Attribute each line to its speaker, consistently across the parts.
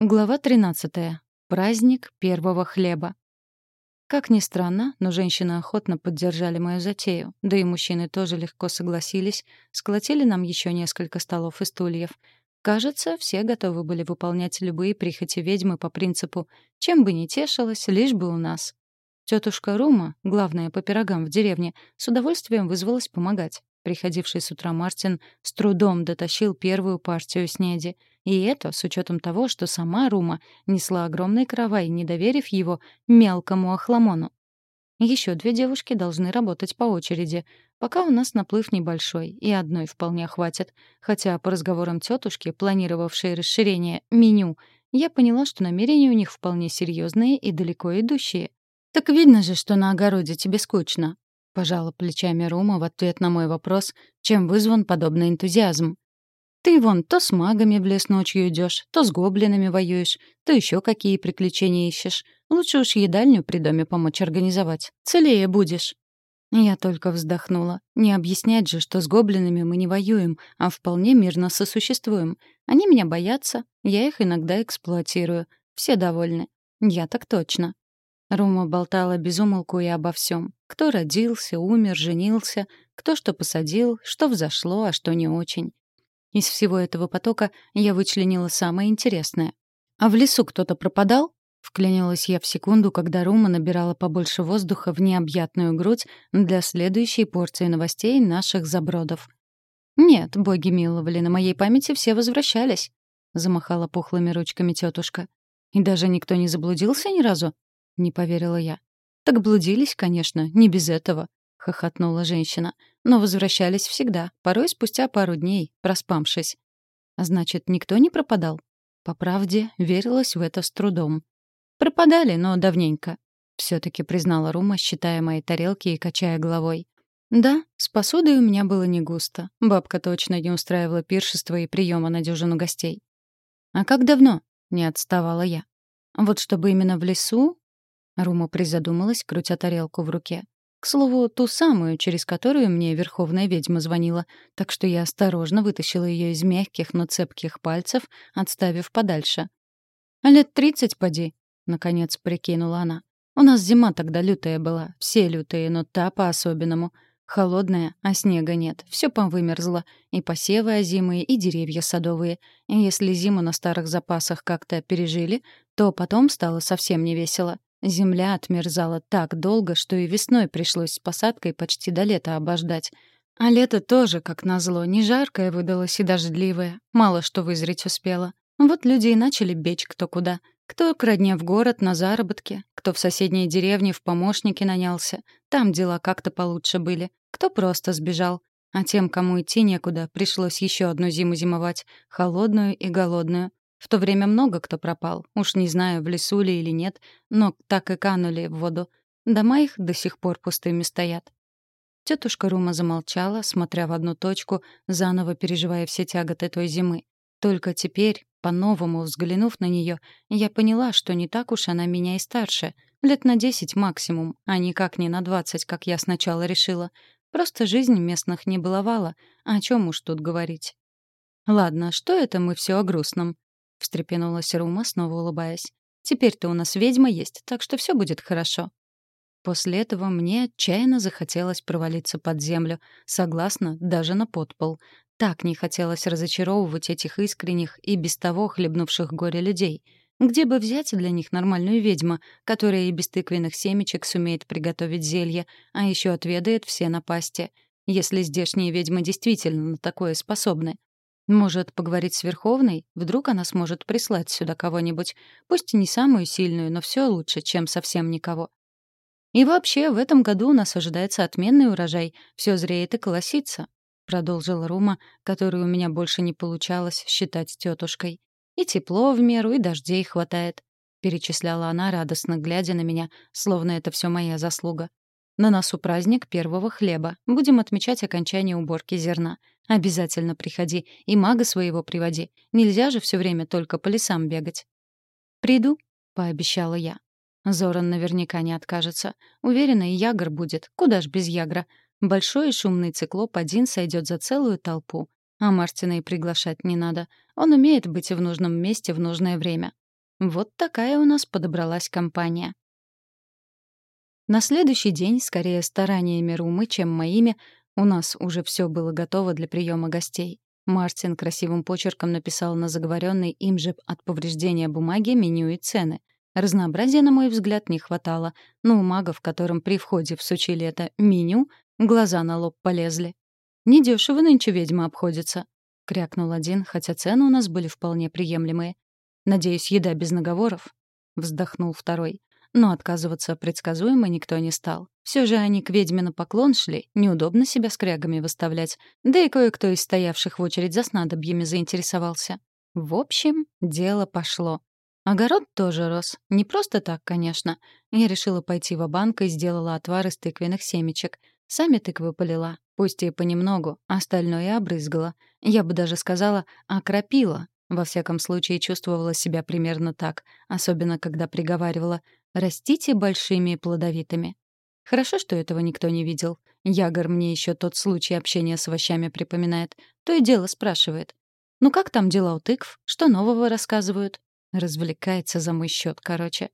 Speaker 1: Глава 13. Праздник первого хлеба. Как ни странно, но женщины охотно поддержали мою затею, да и мужчины тоже легко согласились, сколотили нам еще несколько столов и стульев. Кажется, все готовы были выполнять любые прихоти ведьмы по принципу «чем бы ни тешилась, лишь бы у нас». Тетушка Рума, главная по пирогам в деревне, с удовольствием вызвалась помогать. Приходивший с утра Мартин с трудом дотащил первую партию снеди — и это с учетом того, что сама Рума несла огромный каравай, не доверив его мелкому охламону. Еще две девушки должны работать по очереди. Пока у нас наплыв небольшой, и одной вполне хватит. Хотя по разговорам тетушки, планировавшей расширение меню, я поняла, что намерения у них вполне серьезные и далеко идущие. «Так видно же, что на огороде тебе скучно», — пожала плечами Рума в ответ на мой вопрос, чем вызван подобный энтузиазм. Ты вон то с магами в лес ночью идешь, то с гоблинами воюешь, то еще какие приключения ищешь. Лучше уж едальню при доме помочь организовать. Целее будешь». Я только вздохнула. Не объяснять же, что с гоблинами мы не воюем, а вполне мирно сосуществуем. Они меня боятся, я их иногда эксплуатирую. Все довольны. Я так точно. Рума болтала без умолку и обо всем. Кто родился, умер, женился, кто что посадил, что взошло, а что не очень. Из всего этого потока я вычленила самое интересное. «А в лесу кто-то пропадал?» Вклинилась я в секунду, когда Рума набирала побольше воздуха в необъятную грудь для следующей порции новостей наших забродов. «Нет, боги миловали, на моей памяти все возвращались», — замахала пухлыми ручками тетушка. «И даже никто не заблудился ни разу?» — не поверила я. «Так блудились, конечно, не без этого хохотнула женщина. Но возвращались всегда, порой спустя пару дней, проспамшись. Значит, никто не пропадал? По правде, верилась в это с трудом. Пропадали, но давненько. Все-таки признала Рума, считая мои тарелки и качая головой. Да, с посудой у меня было не густо. Бабка точно не устраивала пиршества и приема на дюжину гостей. А как давно? Не отставала я. Вот чтобы именно в лесу? Рума призадумалась, крутя тарелку в руке. К слову, ту самую, через которую мне верховная ведьма звонила, так что я осторожно вытащила ее из мягких, но цепких пальцев, отставив подальше. «Лет тридцать, поди», — наконец прикинула она. «У нас зима тогда лютая была, все лютые, но та по-особенному. Холодная, а снега нет, все повымерзло, и посевы озимые, и деревья садовые. И если зиму на старых запасах как-то пережили, то потом стало совсем невесело. Земля отмерзала так долго, что и весной пришлось с посадкой почти до лета обождать. А лето тоже, как назло, не жаркое выдалось и дождливое. Мало что вызреть успело. Вот люди и начали бечь кто куда. Кто к родне в город на заработки, кто в соседней деревне в помощники нанялся. Там дела как-то получше были. Кто просто сбежал. А тем, кому идти некуда, пришлось еще одну зиму зимовать. Холодную и голодную. В то время много кто пропал. Уж не знаю, в лесу ли или нет, но так и канули в воду. Дома их до сих пор пустыми стоят. Тетушка Рума замолчала, смотря в одну точку, заново переживая все тяготы той зимы. Только теперь, по-новому взглянув на нее, я поняла, что не так уж она меня и старше. Лет на десять максимум, а никак не на двадцать, как я сначала решила. Просто жизнь местных не баловала. О чем уж тут говорить? Ладно, что это мы все о грустном? — встрепенулась Рума, снова улыбаясь. «Теперь-то у нас ведьма есть, так что все будет хорошо». После этого мне отчаянно захотелось провалиться под землю, согласно, даже на подпол. Так не хотелось разочаровывать этих искренних и без того хлебнувших горе людей. Где бы взять для них нормальную ведьму, которая и без тыквенных семечек сумеет приготовить зелье, а еще отведает все напасти, если здешние ведьмы действительно на такое способны? Может, поговорить с Верховной? Вдруг она сможет прислать сюда кого-нибудь. Пусть не самую сильную, но все лучше, чем совсем никого. И вообще, в этом году у нас ожидается отменный урожай. Все зреет и колосится, — продолжила Рума, которую у меня больше не получалось считать тетушкой. И тепло в меру, и дождей хватает. Перечисляла она, радостно глядя на меня, словно это все моя заслуга. На носу праздник первого хлеба. Будем отмечать окончание уборки зерна. Обязательно приходи и мага своего приводи. Нельзя же все время только по лесам бегать. Приду, пообещала я. Зоран наверняка не откажется. Уверена, и Ягр будет. Куда ж без Ягра? Большой и шумный циклоп один сойдет за целую толпу. А Мартина и приглашать не надо. Он умеет быть в нужном месте в нужное время. Вот такая у нас подобралась компания. На следующий день, скорее стараниями Румы, чем моими, у нас уже все было готово для приема гостей. Мартин красивым почерком написал на заговоренной им же от повреждения бумаги меню и цены. Разнообразия, на мой взгляд, не хватало, но у мага, в котором при входе всучили это меню, глаза на лоб полезли. «Недешево нынче ведьма обходится», — крякнул один, хотя цены у нас были вполне приемлемые. «Надеюсь, еда без наговоров?» — вздохнул второй. Но отказываться предсказуемо никто не стал. Все же они к ведьме на поклон шли, неудобно себя скрягами выставлять. Да и кое-кто из стоявших в очередь за снадобьями заинтересовался. В общем, дело пошло. Огород тоже рос. Не просто так, конечно. Я решила пойти в банк и сделала отвар из тыквенных семечек. Сами тыквы полила, пусть и понемногу, остальное обрызгала. Я бы даже сказала, окропила. Во всяком случае, чувствовала себя примерно так, особенно когда приговаривала «растите большими и плодовитыми». Хорошо, что этого никто не видел. Ягор мне еще тот случай общения с овощами припоминает. То и дело спрашивает. «Ну как там дела у тыкв? Что нового рассказывают?» Развлекается за мой счет, короче.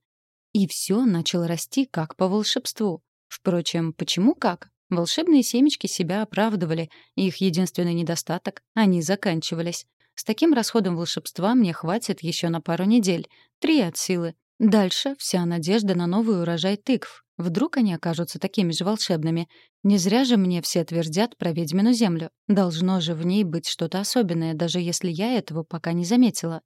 Speaker 1: И все начало расти как по волшебству. Впрочем, почему как? Волшебные семечки себя оправдывали, и их единственный недостаток — они заканчивались. С таким расходом волшебства мне хватит еще на пару недель. Три от силы. Дальше вся надежда на новый урожай тыкв. Вдруг они окажутся такими же волшебными. Не зря же мне все твердят про ведьмину землю. Должно же в ней быть что-то особенное, даже если я этого пока не заметила.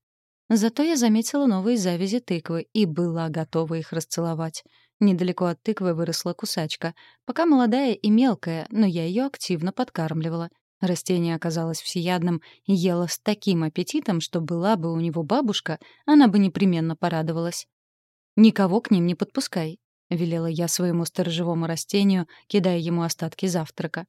Speaker 1: Зато я заметила новые завязи тыквы и была готова их расцеловать. Недалеко от тыквы выросла кусачка. Пока молодая и мелкая, но я ее активно подкармливала. Растение оказалось всеядным и ело с таким аппетитом, что была бы у него бабушка, она бы непременно порадовалась. «Никого к ним не подпускай», — велела я своему сторожевому растению, кидая ему остатки завтрака.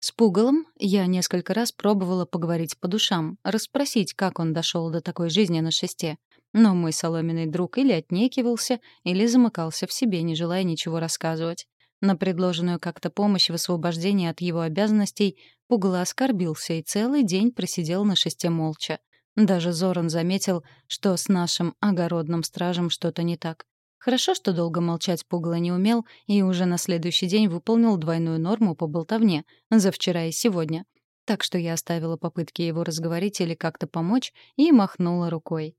Speaker 1: С пугалом я несколько раз пробовала поговорить по душам, расспросить, как он дошел до такой жизни на шесте. Но мой соломенный друг или отнекивался, или замыкался в себе, не желая ничего рассказывать. На предложенную как-то помощь в освобождении от его обязанностей Пугало оскорбился и целый день просидел на шесте молча. Даже Зоран заметил, что с нашим огородным стражем что-то не так. Хорошо, что долго молчать Пугало не умел и уже на следующий день выполнил двойную норму по болтовне за вчера и сегодня. Так что я оставила попытки его разговорить или как-то помочь и махнула рукой.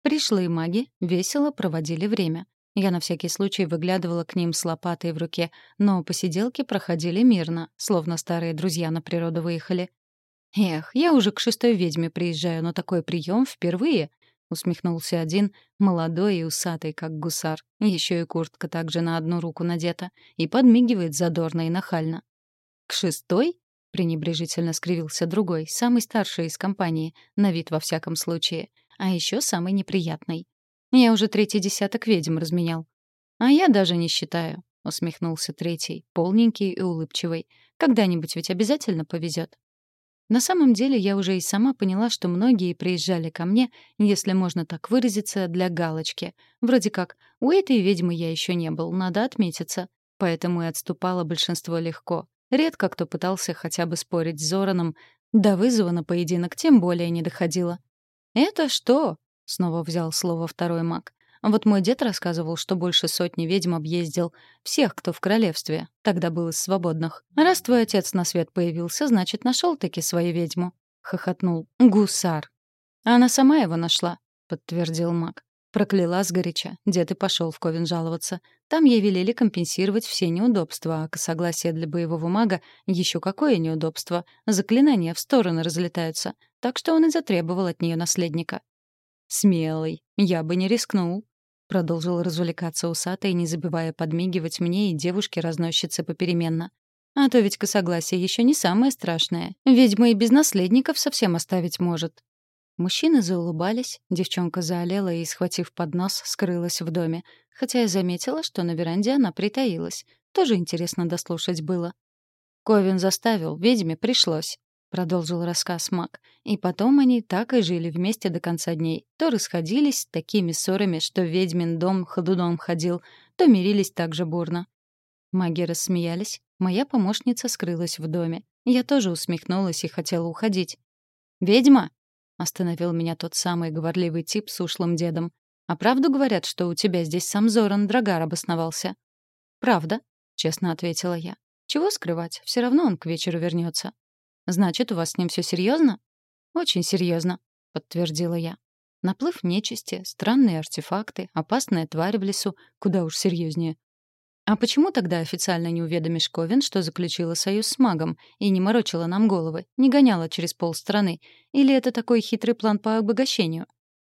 Speaker 1: Пришлые маги весело проводили время. Я на всякий случай выглядывала к ним с лопатой в руке, но посиделки проходили мирно, словно старые друзья на природу выехали. «Эх, я уже к шестой ведьме приезжаю, но такой прием впервые!» — усмехнулся один, молодой и усатый, как гусар. Еще и куртка также на одну руку надета. И подмигивает задорно и нахально. «К шестой?» — пренебрежительно скривился другой, самый старший из компании, на вид во всяком случае. А еще самый неприятный. «Я уже третий десяток ведьм разменял». «А я даже не считаю», — усмехнулся третий, полненький и улыбчивый. «Когда-нибудь ведь обязательно повезет. На самом деле я уже и сама поняла, что многие приезжали ко мне, если можно так выразиться, для галочки. Вроде как «у этой ведьмы я еще не был, надо отметиться». Поэтому и отступало большинство легко. Редко кто пытался хотя бы спорить с Зораном, до вызова на поединок тем более не доходило. «Это что?» — снова взял слово второй маг. Вот мой дед рассказывал, что больше сотни ведьм объездил. Всех, кто в королевстве. Тогда был из свободных. Раз твой отец на свет появился, значит, нашел-таки свою ведьму. Хохотнул. Гусар. А она сама его нашла, подтвердил маг. Прокляла сгоряча. Дед и пошел в Ковен жаловаться. Там ей велели компенсировать все неудобства, а согласие для боевого мага — еще какое неудобство. Заклинания в стороны разлетаются. Так что он и затребовал от нее наследника. «Смелый. Я бы не рискнул», — продолжил развлекаться усатый, не забывая подмигивать мне и девушке-разносчице попеременно. «А то ведь косогласие еще не самое страшное. Ведьма и без наследников совсем оставить может». Мужчины заулыбались, девчонка заолела и, схватив поднос, скрылась в доме. Хотя я заметила, что на веранде она притаилась. Тоже интересно дослушать было. Ковин заставил, ведьме пришлось. — продолжил рассказ Мак. И потом они так и жили вместе до конца дней. То расходились такими ссорами, что ведьмин дом ходуном ходил, то мирились так же бурно. Маги рассмеялись. Моя помощница скрылась в доме. Я тоже усмехнулась и хотела уходить. «Ведьма!» — остановил меня тот самый говорливый тип с ушлым дедом. «А правду говорят, что у тебя здесь сам Зоран Драгар обосновался?» «Правда», — честно ответила я. «Чего скрывать? Все равно он к вечеру вернется. «Значит, у вас с ним все серьезно? «Очень серьезно, подтвердила я. Наплыв нечисти, странные артефакты, опасная тварь в лесу, куда уж серьезнее. А почему тогда официально не уведомишь Ковен, что заключила союз с магом, и не морочила нам головы, не гоняла через полстраны? Или это такой хитрый план по обогащению?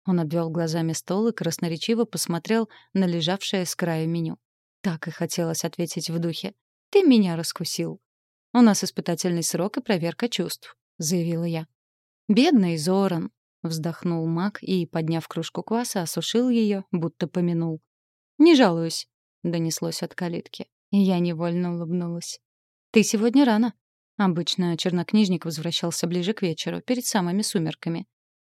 Speaker 1: Он обвел глазами стол и красноречиво посмотрел на лежавшее с краю меню. Так и хотелось ответить в духе. «Ты меня раскусил». «У нас испытательный срок и проверка чувств», — заявила я. «Бедный Зоран», — вздохнул маг и, подняв кружку кваса, осушил ее, будто помянул. «Не жалуюсь», — донеслось от калитки. И я невольно улыбнулась. «Ты сегодня рано». Обычно чернокнижник возвращался ближе к вечеру, перед самыми сумерками.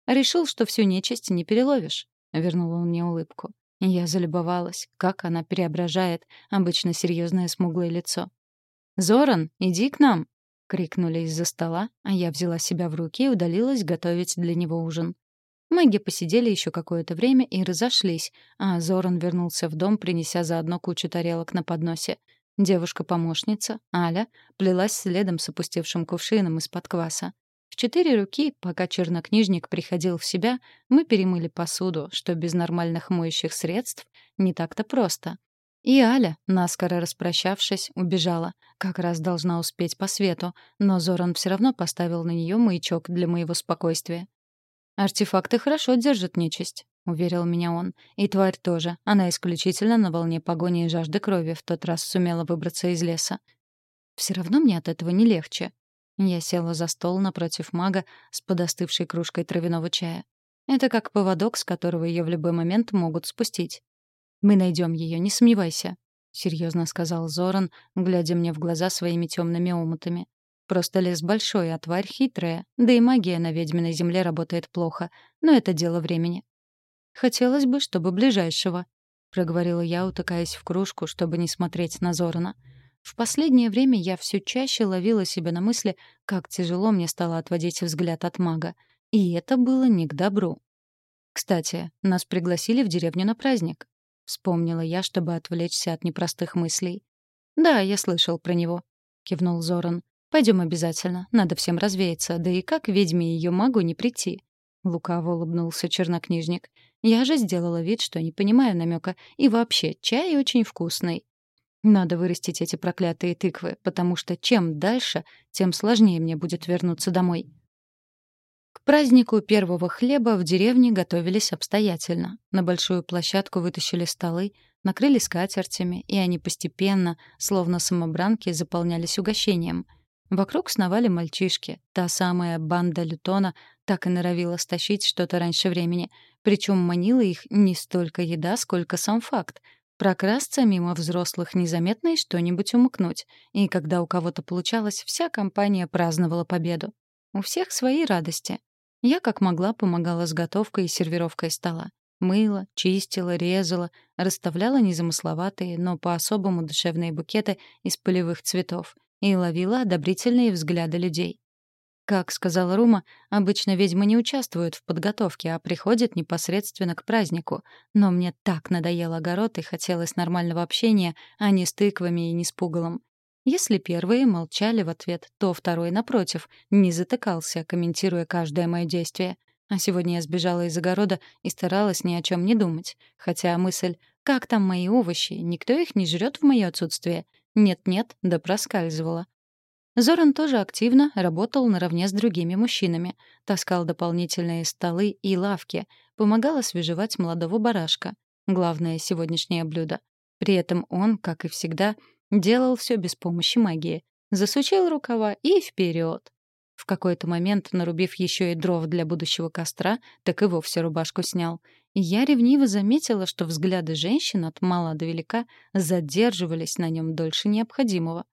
Speaker 1: «Решил, что всю нечисть не переловишь», — вернула он мне улыбку. Я залюбовалась, как она преображает обычно серьезное смуглое лицо. «Зоран, иди к нам!» крикнули из-за стола, а я взяла себя в руки и удалилась готовить для него ужин. Маги посидели еще какое-то время и разошлись, а Зоран вернулся в дом, принеся заодно кучу тарелок на подносе. Девушка-помощница, Аля, плелась следом с опустевшим кувшином из-под кваса. В четыре руки, пока чернокнижник приходил в себя, мы перемыли посуду, что без нормальных моющих средств не так-то просто. И Аля, наскоро распрощавшись, убежала. Как раз должна успеть по свету, но Зоран все равно поставил на нее маячок для моего спокойствия. «Артефакты хорошо держат нечисть», — уверил меня он. «И тварь тоже. Она исключительно на волне погони и жажды крови в тот раз сумела выбраться из леса. Все равно мне от этого не легче». Я села за стол напротив мага с подостывшей кружкой травяного чая. Это как поводок, с которого ее в любой момент могут спустить. Мы найдем ее, не сомневайся, серьезно сказал Зоран, глядя мне в глаза своими темными омутами. Просто лес большой, а тварь хитрая, да и магия на ведьминой земле работает плохо, но это дело времени. Хотелось бы, чтобы ближайшего, проговорила я, утыкаясь в кружку, чтобы не смотреть на Зорана. В последнее время я все чаще ловила себя на мысли, как тяжело мне стало отводить взгляд от мага. И это было не к добру. Кстати, нас пригласили в деревню на праздник вспомнила я, чтобы отвлечься от непростых мыслей. «Да, я слышал про него», — кивнул Зоран. Пойдем обязательно, надо всем развеяться, да и как ведьме и ее магу не прийти?» Лукаво улыбнулся чернокнижник. «Я же сделала вид, что не понимаю намека, и вообще, чай очень вкусный. Надо вырастить эти проклятые тыквы, потому что чем дальше, тем сложнее мне будет вернуться домой». Празднику первого хлеба в деревне готовились обстоятельно. На большую площадку вытащили столы, накрыли скатертями, и они постепенно, словно самобранки, заполнялись угощением. Вокруг сновали мальчишки. Та самая банда Лютона так и норовила стащить что-то раньше времени. Причем манила их не столько еда, сколько сам факт. Прокрасться мимо взрослых незаметно и что-нибудь умыкнуть. И когда у кого-то получалось, вся компания праздновала победу. У всех свои радости. Я как могла помогала с готовкой и сервировкой стола. Мыла, чистила, резала, расставляла незамысловатые, но по-особому душевные букеты из полевых цветов и ловила одобрительные взгляды людей. Как сказала Рума, обычно ведьмы не участвуют в подготовке, а приходят непосредственно к празднику. Но мне так надоел огород и хотелось нормального общения, а не с тыквами и не с пугалом. Если первые молчали в ответ, то второй, напротив, не затыкался, комментируя каждое мое действие. А сегодня я сбежала из огорода и старалась ни о чем не думать. Хотя мысль «как там мои овощи? Никто их не жрет в мое отсутствие?» Нет-нет, да проскальзывала. Зоран тоже активно работал наравне с другими мужчинами. Таскал дополнительные столы и лавки, помогал освежевать молодого барашка. Главное сегодняшнее блюдо. При этом он, как и всегда, Делал все без помощи магии. Засучил рукава и вперед. В какой-то момент, нарубив еще и дров для будущего костра, так и вовсе рубашку снял. И я ревниво заметила, что взгляды женщин от мала до велика задерживались на нем дольше необходимого.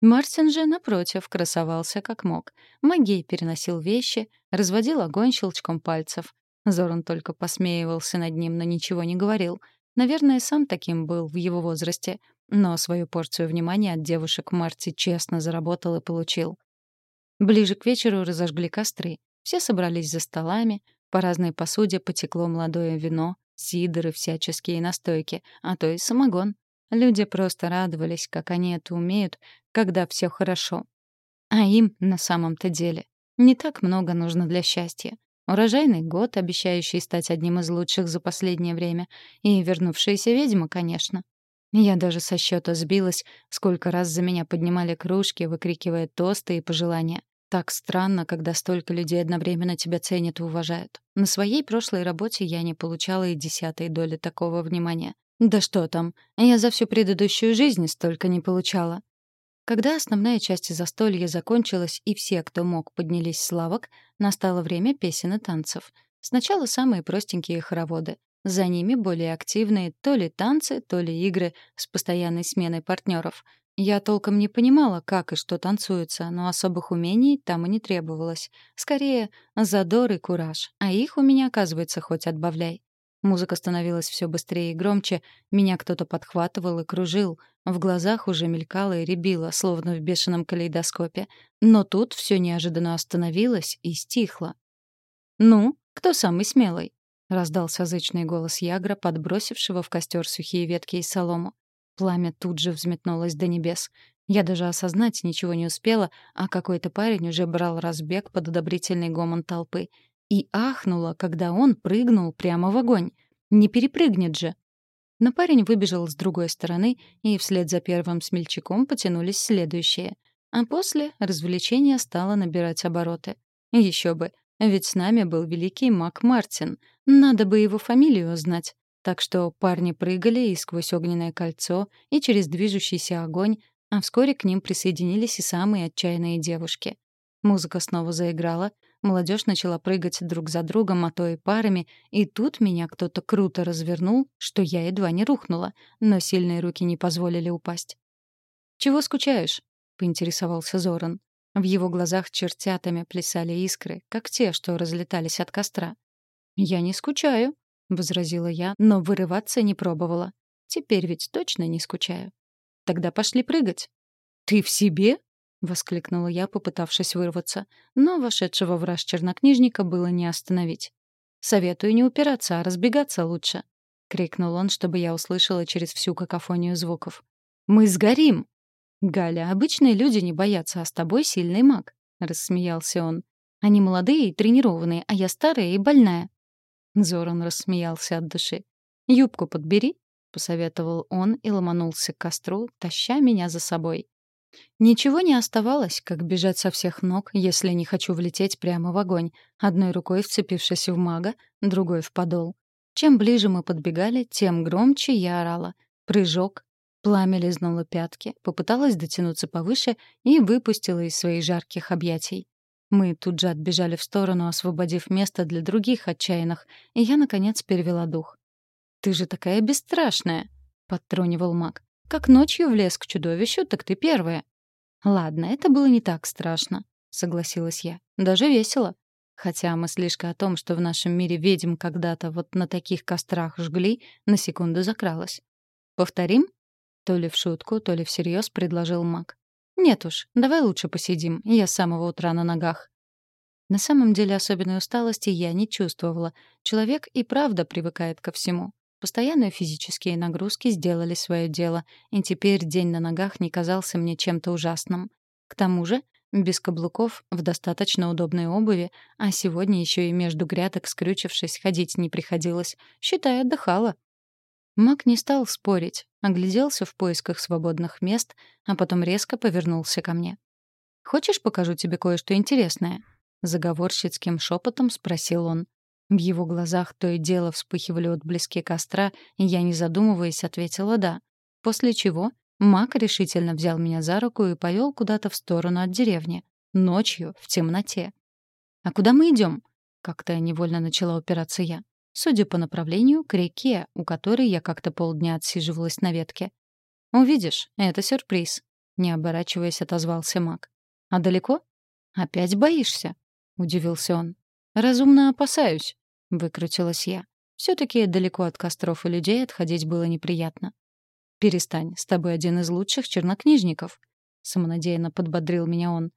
Speaker 1: Мартин же, напротив, красовался как мог. Магией переносил вещи, разводил огонь щелчком пальцев. Зоран только посмеивался над ним, но ничего не говорил. Наверное, сам таким был в его возрасте. Но свою порцию внимания от девушек Марти честно заработал и получил. Ближе к вечеру разожгли костры. Все собрались за столами, по разной посуде потекло молодое вино, сидоры, всяческие настойки, а то и самогон. Люди просто радовались, как они это умеют, когда все хорошо. А им на самом-то деле не так много нужно для счастья. Урожайный год, обещающий стать одним из лучших за последнее время, и вернувшаяся ведьма, конечно. Я даже со счета сбилась, сколько раз за меня поднимали кружки, выкрикивая тосты и пожелания. Так странно, когда столько людей одновременно тебя ценят и уважают. На своей прошлой работе я не получала и десятой доли такого внимания. Да что там, я за всю предыдущую жизнь столько не получала. Когда основная часть застолья закончилась и все, кто мог, поднялись с лавок, настало время песен и танцев. Сначала самые простенькие хороводы. За ними более активные то ли танцы, то ли игры с постоянной сменой партнеров. Я толком не понимала, как и что танцуется, но особых умений там и не требовалось. Скорее, задор и кураж. А их у меня, оказывается, хоть отбавляй. Музыка становилась все быстрее и громче, меня кто-то подхватывал и кружил, в глазах уже мелькало и рябило, словно в бешеном калейдоскопе. Но тут все неожиданно остановилось и стихло. «Ну, кто самый смелый?» — раздался зычный голос Ягра, подбросившего в костер сухие ветки и солому. Пламя тут же взметнулось до небес. Я даже осознать ничего не успела, а какой-то парень уже брал разбег под одобрительный гомон толпы — и ахнула, когда он прыгнул прямо в огонь. Не перепрыгнет же. Но парень выбежал с другой стороны, и вслед за первым смельчаком потянулись следующие. А после развлечение стало набирать обороты. Еще бы, ведь с нами был великий Мак Мартин. Надо бы его фамилию узнать. Так что парни прыгали и сквозь огненное кольцо, и через движущийся огонь, а вскоре к ним присоединились и самые отчаянные девушки. Музыка снова заиграла, Молодежь начала прыгать друг за другом, а то и парами, и тут меня кто-то круто развернул, что я едва не рухнула, но сильные руки не позволили упасть. «Чего скучаешь?» — поинтересовался Зоран. В его глазах чертятами плясали искры, как те, что разлетались от костра. «Я не скучаю», — возразила я, но вырываться не пробовала. «Теперь ведь точно не скучаю». «Тогда пошли прыгать». «Ты в себе?» — воскликнула я, попытавшись вырваться. Но вошедшего в раж чернокнижника было не остановить. «Советую не упираться, а разбегаться лучше», — крикнул он, чтобы я услышала через всю какофонию звуков. «Мы сгорим!» «Галя, обычные люди не боятся, а с тобой сильный маг», — рассмеялся он. «Они молодые и тренированные, а я старая и больная». Зоран рассмеялся от души. «Юбку подбери», — посоветовал он и ломанулся к костру, таща меня за собой. Ничего не оставалось, как бежать со всех ног, если не хочу влететь прямо в огонь, одной рукой вцепившись в мага, другой в подол. Чем ближе мы подбегали, тем громче я орала. Прыжок. Пламя лизнуло пятки, попыталась дотянуться повыше и выпустила из своих жарких объятий. Мы тут же отбежали в сторону, освободив место для других отчаянных, и я, наконец, перевела дух. «Ты же такая бесстрашная!» — подтрунивал маг. Как ночью влез к чудовищу, так ты первая. Ладно, это было не так страшно, согласилась я. Даже весело. Хотя мыслишка о том, что в нашем мире ведьм когда-то вот на таких кострах жгли, на секунду закралась. Повторим? То ли в шутку, то ли всерьез предложил маг. Нет уж, давай лучше посидим, я с самого утра на ногах. На самом деле особенной усталости я не чувствовала. Человек и правда привыкает ко всему. Постоянные физические нагрузки сделали свое дело, и теперь день на ногах не казался мне чем-то ужасным. К тому же, без каблуков, в достаточно удобной обуви, а сегодня еще и между грядок, скрючившись, ходить не приходилось. Считай, отдыхала. Мак не стал спорить, огляделся в поисках свободных мест, а потом резко повернулся ко мне. «Хочешь, покажу тебе кое-что интересное?» Заговорщицким шепотом спросил он. В его глазах то и дело вспыхивали отблески костра, и я, не задумываясь, ответила «да». После чего Мак решительно взял меня за руку и повел куда-то в сторону от деревни. Ночью, в темноте. «А куда мы идем? Как-то невольно начала упираться я. Судя по направлению, к реке, у которой я как-то полдня отсиживалась на ветке. «Увидишь, это сюрприз», — не оборачиваясь, отозвался Мак. «А далеко?» «Опять боишься?» — удивился он. «Разумно опасаюсь», — выкрутилась я. все таки далеко от костров и людей отходить было неприятно. «Перестань, с тобой один из лучших чернокнижников», — самонадеянно подбодрил меня он.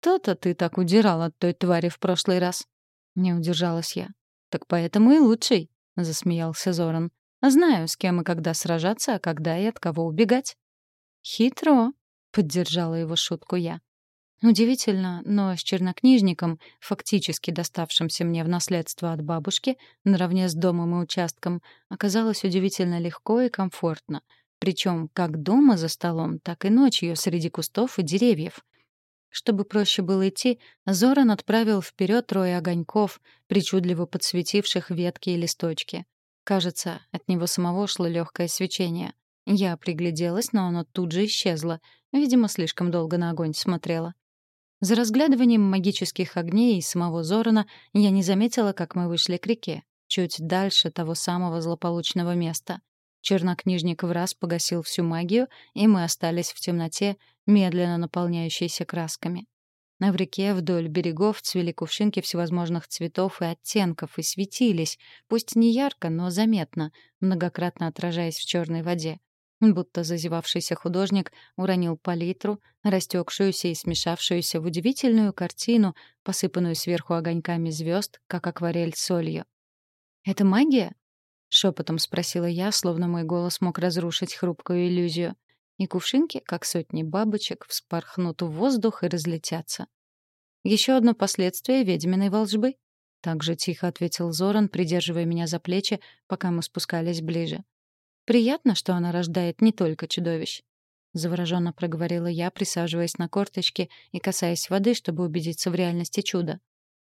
Speaker 1: «То-то ты так удирал от той твари в прошлый раз». Не удержалась я. «Так поэтому и лучший», — засмеялся Зоран. «Знаю, с кем и когда сражаться, а когда и от кого убегать». «Хитро», — поддержала его шутку я. Удивительно, но с чернокнижником, фактически доставшимся мне в наследство от бабушки, наравне с домом и участком, оказалось удивительно легко и комфортно. Причем как дома за столом, так и ночью среди кустов и деревьев. Чтобы проще было идти, Зоран отправил вперед трое огоньков, причудливо подсветивших ветки и листочки. Кажется, от него самого шло легкое свечение. Я пригляделась, но оно тут же исчезло. Видимо, слишком долго на огонь смотрела. За разглядыванием магических огней и самого Зорана я не заметила, как мы вышли к реке, чуть дальше того самого злополучного места. Чернокнижник в раз погасил всю магию, и мы остались в темноте, медленно наполняющейся красками. На реке вдоль берегов цвели кувшинки всевозможных цветов и оттенков и светились, пусть не ярко, но заметно, многократно отражаясь в черной воде будто зазевавшийся художник уронил палитру, растекшуюся и смешавшуюся в удивительную картину, посыпанную сверху огоньками звезд, как акварель солью. «Это магия?» — шепотом спросила я, словно мой голос мог разрушить хрупкую иллюзию. И кувшинки, как сотни бабочек, вспорхнут в воздух и разлетятся. Еще одно последствие ведьминой волжбы. Так же тихо ответил Зоран, придерживая меня за плечи, пока мы спускались ближе. Приятно, что она рождает не только чудовищ. Завороженно проговорила я, присаживаясь на корточки и касаясь воды, чтобы убедиться в реальности чуда.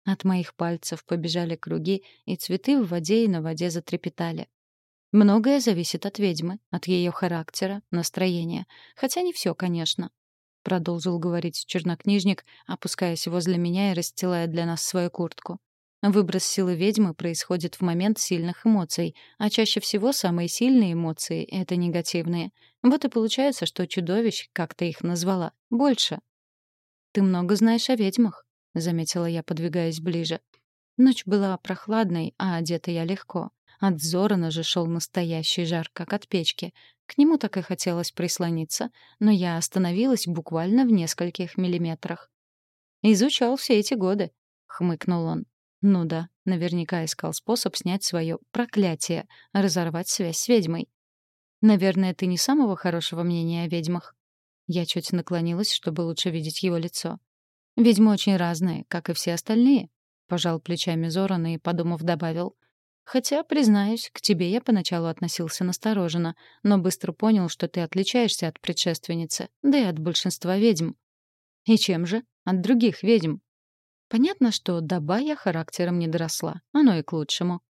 Speaker 1: От моих пальцев побежали круги, и цветы в воде и на воде затрепетали. Многое зависит от ведьмы, от ее характера, настроения. Хотя не все, конечно. Продолжил говорить чернокнижник, опускаясь возле меня и расстилая для нас свою куртку. Выброс силы ведьмы происходит в момент сильных эмоций, а чаще всего самые сильные эмоции — это негативные. Вот и получается, что чудовищ, как ты их назвала, больше. «Ты много знаешь о ведьмах», — заметила я, подвигаясь ближе. Ночь была прохладной, а одета я легко. От Зорана же шел настоящий жар, как от печки. К нему так и хотелось прислониться, но я остановилась буквально в нескольких миллиметрах. «Изучал все эти годы», — хмыкнул он. Ну да, наверняка искал способ снять свое проклятие, разорвать связь с ведьмой. Наверное, ты не самого хорошего мнения о ведьмах. Я чуть наклонилась, чтобы лучше видеть его лицо. Ведьмы очень разные, как и все остальные, пожал плечами Зоран и, подумав, добавил: Хотя, признаюсь, к тебе я поначалу относился настороженно, но быстро понял, что ты отличаешься от предшественницы, да и от большинства ведьм. И чем же? От других ведьм. Понятно, что до бая характером не доросла. Оно и к лучшему.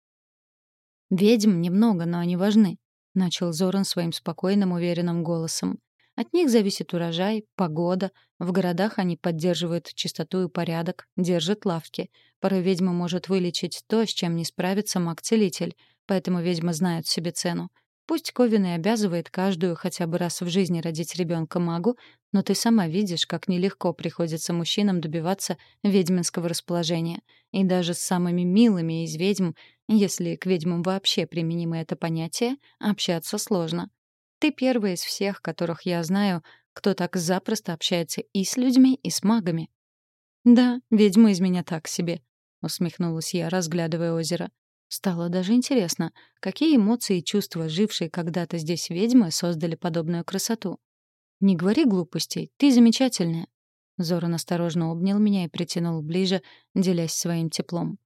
Speaker 1: «Ведьм немного, но они важны», — начал Зоран своим спокойным, уверенным голосом. «От них зависит урожай, погода. В городах они поддерживают чистоту и порядок, держат лавки. Порой ведьма может вылечить то, с чем не справится маг-целитель, поэтому ведьмы знают себе цену. Пусть Ковин и обязывает каждую хотя бы раз в жизни родить ребенка магу, но ты сама видишь, как нелегко приходится мужчинам добиваться ведьминского расположения. И даже с самыми милыми из ведьм, если к ведьмам вообще применимо это понятие, общаться сложно. Ты первая из всех, которых я знаю, кто так запросто общается и с людьми, и с магами. «Да, ведьма из меня так себе», — усмехнулась я, разглядывая озеро. Стало даже интересно, какие эмоции и чувства, жившие когда-то здесь ведьмы, создали подобную красоту. «Не говори глупостей, ты замечательная». Зоран осторожно обнял меня и притянул ближе, делясь своим теплом.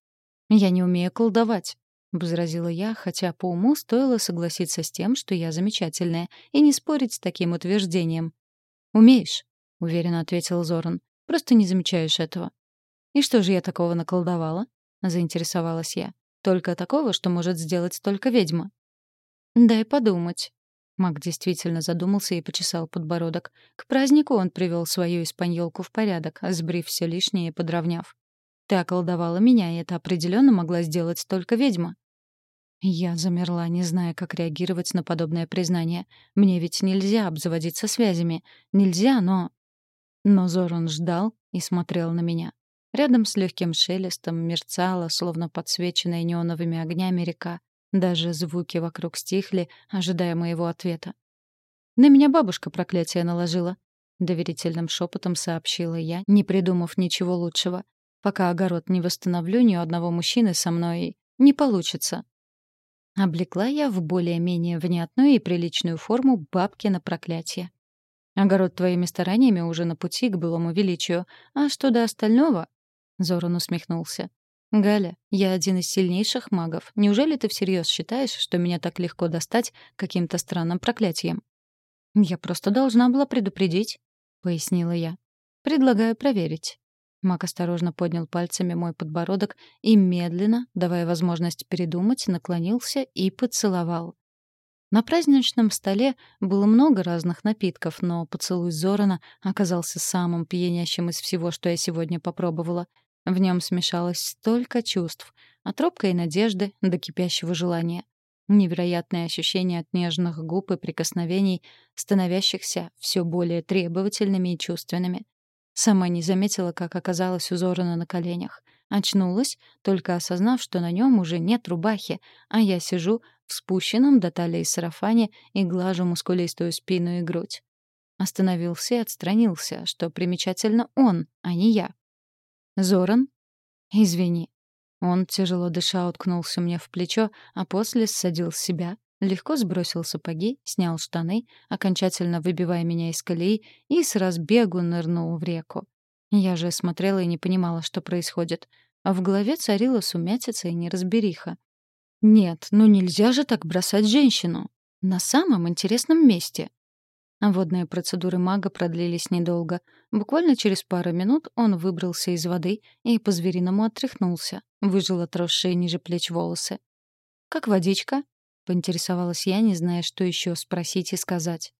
Speaker 1: «Я не умею колдовать», — возразила я, хотя по уму стоило согласиться с тем, что я замечательная, и не спорить с таким утверждением. «Умеешь», — уверенно ответил Зоран. «Просто не замечаешь этого». «И что же я такого наколдовала?» — заинтересовалась я. Только такого, что может сделать только ведьма. Дай подумать. Маг действительно задумался и почесал подбородок. К празднику он привел свою испаньолку в порядок, сбрив все лишнее и подровняв. Ты околдовала меня, и это определенно могла сделать только ведьма. Я замерла, не зная, как реагировать на подобное признание. Мне ведь нельзя обзаводиться связями. Нельзя, но... Но Зорон ждал и смотрел на меня. Рядом с легким шелестом мерцала, словно подсвеченная неоновыми огнями река. Даже звуки вокруг стихли, ожидая моего ответа. «На меня бабушка проклятие наложила», — доверительным шепотом сообщила я, не придумав ничего лучшего. «Пока огород не восстановлю, ни у одного мужчины со мной не получится». Облекла я в более-менее внятную и приличную форму бабки на проклятие. Огород твоими стараниями уже на пути к былому величию. А что до остального? Зоран усмехнулся. «Галя, я один из сильнейших магов. Неужели ты всерьез считаешь, что меня так легко достать каким-то странным проклятием?» «Я просто должна была предупредить», — пояснила я. «Предлагаю проверить». Маг осторожно поднял пальцами мой подбородок и медленно, давая возможность передумать, наклонился и поцеловал. На праздничном столе было много разных напитков, но поцелуй Зорана оказался самым пьянящим из всего, что я сегодня попробовала — в нем смешалось столько чувств, от робкой надежды до кипящего желания. Невероятное ощущение от нежных губ и прикосновений, становящихся все более требовательными и чувственными. Сама не заметила, как оказалась у Зорана на коленях. Очнулась, только осознав, что на нем уже нет рубахи, а я сижу в спущенном до талии сарафане и глажу мускулистую спину и грудь. Остановился и отстранился, что примечательно он, а не я. «Зоран?» «Извини». Он, тяжело дыша, уткнулся мне в плечо, а после ссадил с себя, легко сбросил сапоги, снял штаны, окончательно выбивая меня из колеи, и с разбегу нырнул в реку. Я же смотрела и не понимала, что происходит. А в голове царила сумятица и неразбериха. «Нет, ну нельзя же так бросать женщину!» На самом интересном месте. Водные процедуры мага продлились недолго. Буквально через пару минут он выбрался из воды и по-звериному отряхнулся, выжил отросшие ниже плеч волосы. «Как водичка?» — поинтересовалась я, не зная, что еще спросить и сказать.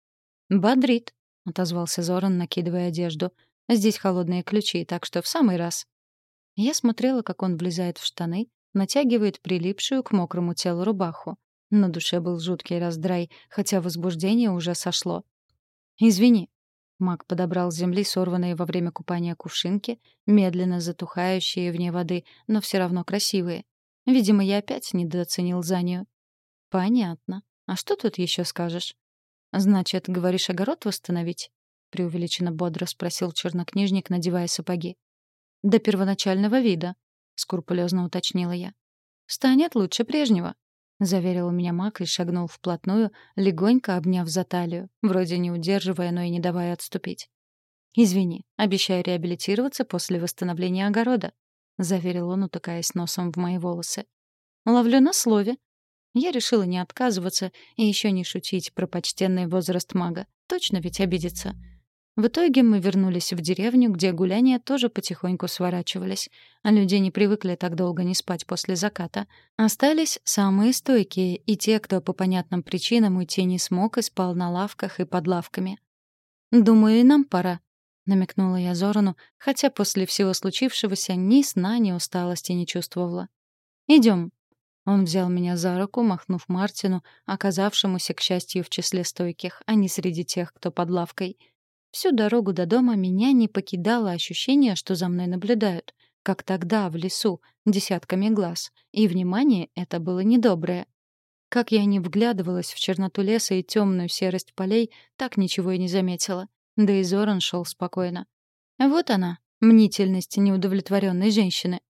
Speaker 1: «Бодрит», — отозвался Зоран, накидывая одежду. «Здесь холодные ключи, так что в самый раз». Я смотрела, как он влезает в штаны, натягивает прилипшую к мокрому телу рубаху. На душе был жуткий раздрай, хотя возбуждение уже сошло. «Извини». Маг подобрал с земли сорванные во время купания кувшинки, медленно затухающие вне воды, но все равно красивые. Видимо, я опять недооценил Занию. «Понятно. А что тут еще скажешь?» «Значит, говоришь, огород восстановить?» — преувеличенно бодро спросил чернокнижник, надевая сапоги. «До первоначального вида», — скрупулезно уточнила я. «Станет лучше прежнего», — заверил меня Мак и шагнул вплотную, легонько обняв за талию, вроде не удерживая, но и не давая отступить. «Извини, обещаю реабилитироваться после восстановления огорода», — заверил он, утыкаясь носом в мои волосы. «Ловлю на слове». Я решила не отказываться и еще не шутить про почтенный возраст мага. Точно ведь обидится. В итоге мы вернулись в деревню, где гуляния тоже потихоньку сворачивались, а люди не привыкли так долго не спать после заката. Остались самые стойкие и те, кто по понятным причинам уйти не смог и спал на лавках и под лавками. «Думаю, и нам пора», — намекнула я Зорану, хотя после всего случившегося ни сна, ни усталости не чувствовала. Идем. Он взял меня за руку, махнув Мартину, оказавшемуся, к счастью, в числе стойких, а не среди тех, кто под лавкой — Всю дорогу до дома меня не покидало ощущение, что за мной наблюдают, как тогда, в лесу, десятками глаз, и внимание это было недоброе. Как я не вглядывалась в черноту леса и темную серость полей, так ничего и не заметила. Да и Зоран шел спокойно. Вот она, мнительность неудовлетворенной женщины.